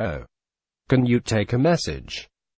Oh. Can you take a message?